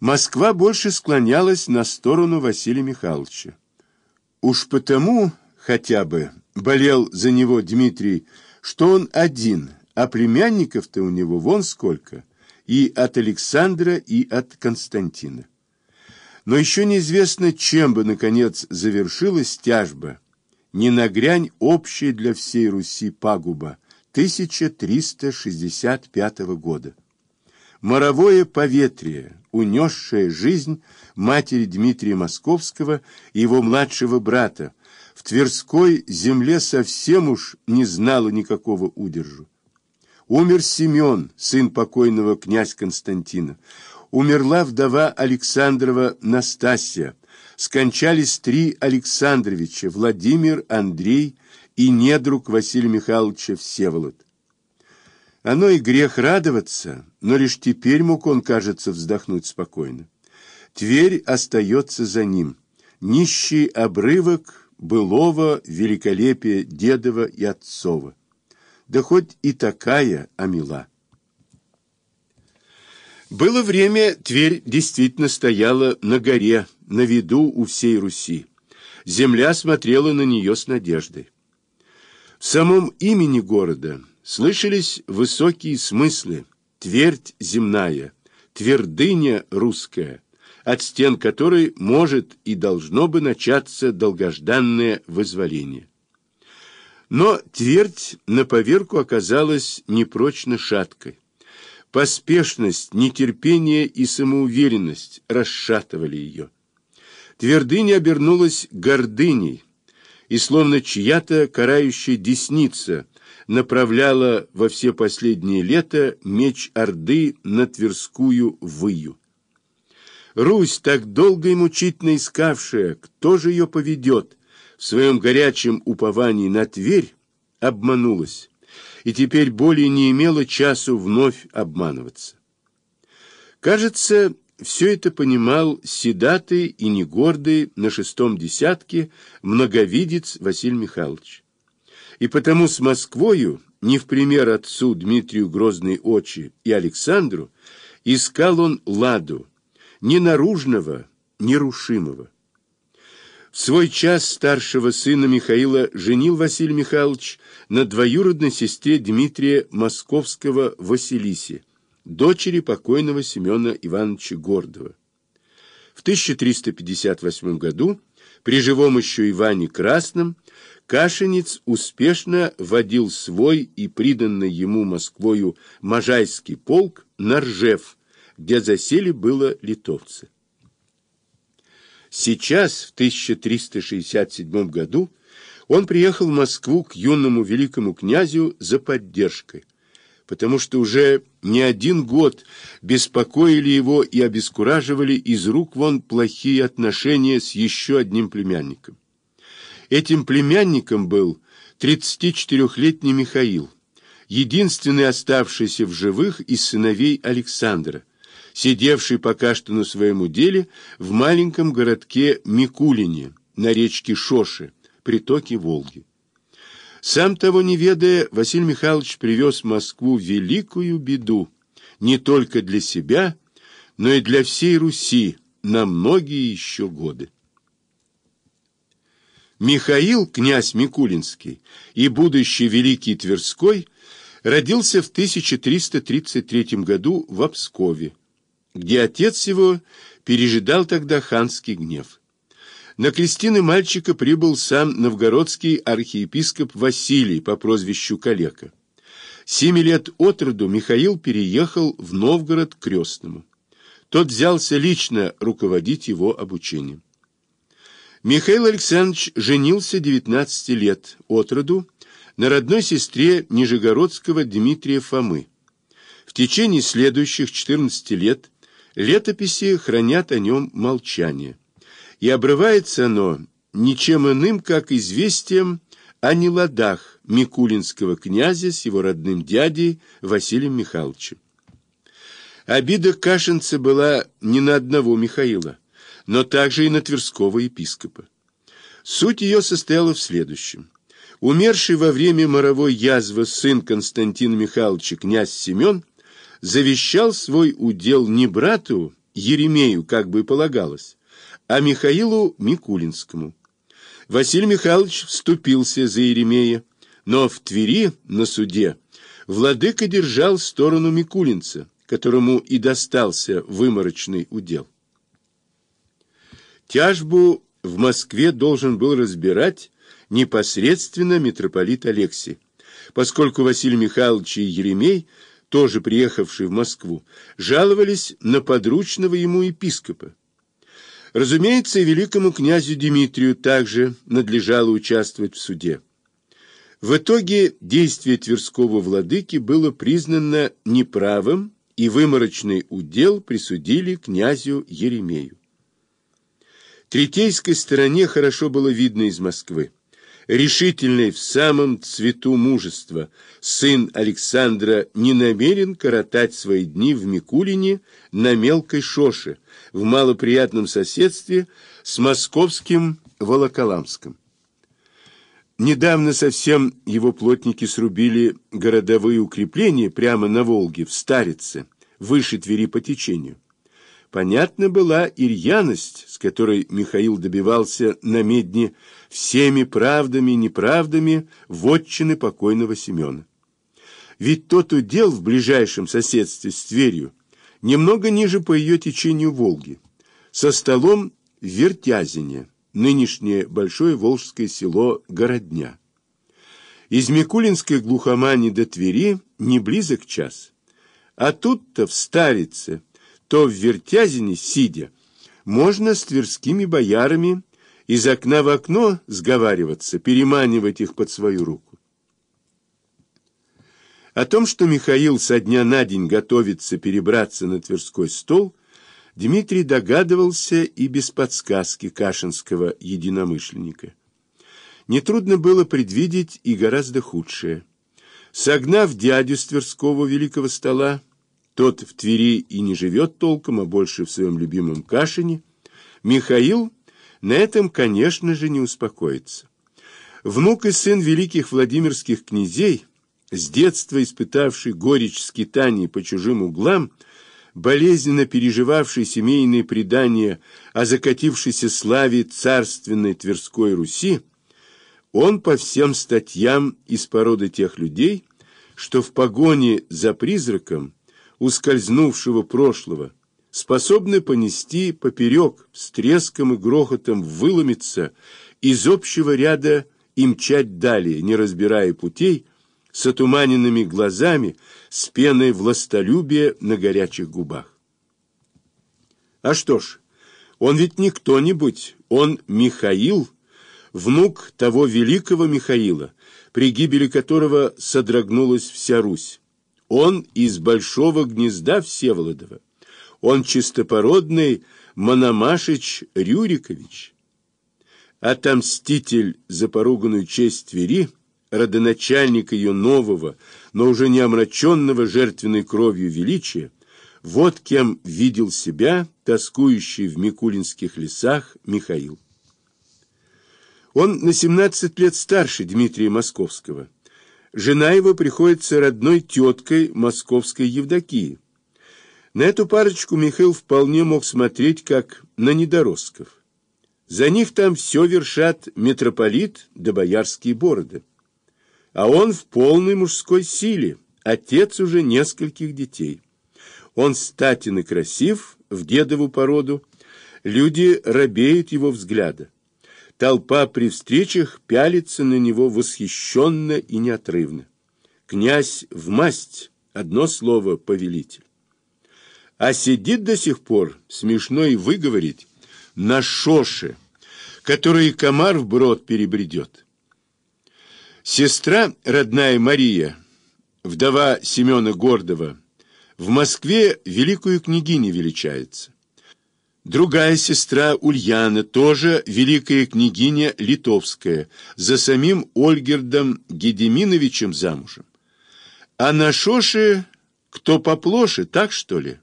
Москва больше склонялась на сторону Василия Михайловича. Уж потому хотя бы болел за него Дмитрий, что он один, а племянников-то у него вон сколько, и от Александра, и от Константина. Но еще неизвестно, чем бы, наконец, завершилась тяжба, не нагрянь общая для всей Руси пагуба 1365 года. Моровое поветрие, унесшее жизнь матери Дмитрия Московского и его младшего брата, в Тверской земле совсем уж не знало никакого удержу. Умер Семен, сын покойного князь Константина. Умерла вдова Александрова Настасья. Скончались три Александровича, Владимир, Андрей и недруг Василия Михайловича Всеволод. Оно и грех радоваться, но лишь теперь мог он, кажется, вздохнуть спокойно. Тверь остается за ним. Нищий обрывок былого великолепия дедова и отцова. Да хоть и такая, а мила. Было время, Тверь действительно стояла на горе, на виду у всей Руси. Земля смотрела на нее с надеждой. В самом имени города – Слышались высокие смыслы, твердь земная, твердыня русская, от стен которой может и должно бы начаться долгожданное вызволение. Но твердь на поверку оказалась непрочно шаткой. Поспешность, нетерпение и самоуверенность расшатывали ее. Твердыня обернулась гордыней, и словно чья-то карающая десница направляла во все последние лета меч Орды на Тверскую выю. Русь, так долго и мучительно искавшая, кто же ее поведет, в своем горячем уповании на Тверь, обманулась, и теперь более не имела часу вновь обманываться. Кажется, все это понимал седатый и негордый на шестом десятке многовидец Василий Михайлович. И потому с Москвою, не в пример отцу Дмитрию Грозной Очи и Александру, искал он ладу, не наружного, нерушимого. В свой час старшего сына Михаила женил Василий Михайлович на двоюродной сестре Дмитрия Московского Василисе, дочери покойного Семена Ивановича Гордова. В 1358 году при живом еще Иване Красном Кашинец успешно водил свой и приданный ему Москвою Можайский полк на Ржев, где засели было литовцы. Сейчас, в 1367 году, он приехал в Москву к юному великому князю за поддержкой, потому что уже не один год беспокоили его и обескураживали из рук вон плохие отношения с еще одним племянником. Этим племянником был 34-летний Михаил, единственный оставшийся в живых из сыновей Александра, сидевший пока что на своем уделе в маленьком городке Микулине на речке Шоши, притоке Волги. Сам того не ведая, Василий Михайлович привез в Москву великую беду не только для себя, но и для всей Руси на многие еще годы. Михаил, князь Микулинский и будущий великий Тверской, родился в 1333 году в Обскове, где отец его пережидал тогда ханский гнев. На крестины мальчика прибыл сам новгородский архиепископ Василий по прозвищу Калека. Семи лет от роду Михаил переехал в Новгород к крестному. Тот взялся лично руководить его обучением. Михаил Александрович женился 19 лет от роду на родной сестре Нижегородского Дмитрия Фомы. В течение следующих 14 лет летописи хранят о нем молчание. И обрывается оно ничем иным, как известием о неладах Микулинского князя с его родным дядей Василием Михайловичем. Обида Кашинца была не на одного Михаила но также и на Тверского епископа. Суть ее состояла в следующем. Умерший во время моровой язвы сын Константина Михайловича князь Семен завещал свой удел не брату Еремею, как бы и полагалось, а Михаилу Микулинскому. Василий Михайлович вступился за Еремея, но в Твери на суде владыка держал сторону Микулинца, которому и достался выморочный удел. Тяжбу в Москве должен был разбирать непосредственно митрополит Алексий, поскольку Василий Михайлович и Еремей, тоже приехавшие в Москву, жаловались на подручного ему епископа. Разумеется, и великому князю Дмитрию также надлежало участвовать в суде. В итоге действие Тверского владыки было признано неправым, и выморочный удел присудили князю Еремею. Третейской стороне хорошо было видно из Москвы. Решительный в самом цвету мужества сын Александра не намерен коротать свои дни в Микулине на мелкой шоше, в малоприятном соседстве с московским Волоколамском. Недавно совсем его плотники срубили городовые укрепления прямо на Волге, в Старице, выше Твери по течению. Понятна была и рьяность, с которой Михаил добивался на медне всеми правдами и неправдами вотчины покойного Семена. Ведь тот удел в ближайшем соседстве с Тверью, немного ниже по ее течению Волги, со столом в Вертязине, нынешнее большое волжское село Городня. Из Микулинской глухомани до Твери не близок час. А тут-то в Старице, то в Вертязине сидя, можно с тверскими боярами из окна в окно сговариваться, переманивать их под свою руку. О том, что Михаил со дня на день готовится перебраться на Тверской стол, Дмитрий догадывался и без подсказки кашинского единомышленника. Нетрудно было предвидеть и гораздо худшее. Согнав дядю с Тверского великого стола, тот в Твери и не живет толком, а больше в своем любимом Кашине, Михаил на этом, конечно же, не успокоится. Внук и сын великих Владимирских князей, с детства испытавший горечь скитаний по чужим углам, болезненно переживавший семейные предания о закатившейся славе царственной Тверской Руси, он по всем статьям из породы тех людей, что в погоне за призраком ускользнувшего прошлого, способны понести поперек, с треском и грохотом выломиться из общего ряда и мчать далее, не разбирая путей, с отуманенными глазами, с пеной властолюбия на горячих губах. А что ж, он ведь не кто-нибудь, он Михаил, внук того великого Михаила, при гибели которого содрогнулась вся Русь. Он из большого гнезда Всеволодова. Он чистопородный Мономашич Рюрикович. Отомститель за поруганную честь Твери, родоначальник ее нового, но уже не омраченного жертвенной кровью величия, вот кем видел себя, тоскующий в Микулинских лесах, Михаил. Он на 17 лет старше Дмитрия Московского. Жена его приходится родной теткой московской Евдокии. На эту парочку Михаил вполне мог смотреть как на недоростков. За них там все вершат митрополит да боярские бороды. А он в полной мужской силе, отец уже нескольких детей. Он статен и красив, в дедову породу, люди робеют его взгляда. Толпа при встречах пялится на него восхищенно и неотрывно. Князь в масть, одно слово повелитель. А сидит до сих пор, смешно и выговорить, на шоше, который комар в брод перебредет. Сестра, родная Мария, вдова Семена Гордова, в Москве великую княгиню величается. Другая сестра Ульяна, тоже великая княгиня Литовская, за самим Ольгердом Гедеминовичем замужем. А на Шоше кто поплоше, так что ли?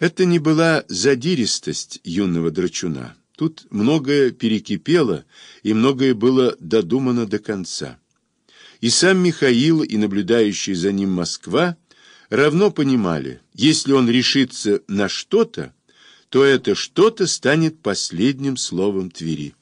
Это не была задиристость юного драчуна. Тут многое перекипело, и многое было додумано до конца. И сам Михаил, и наблюдающий за ним Москва равно понимали, Если он решится на что-то, то это что-то станет последним словом Твери.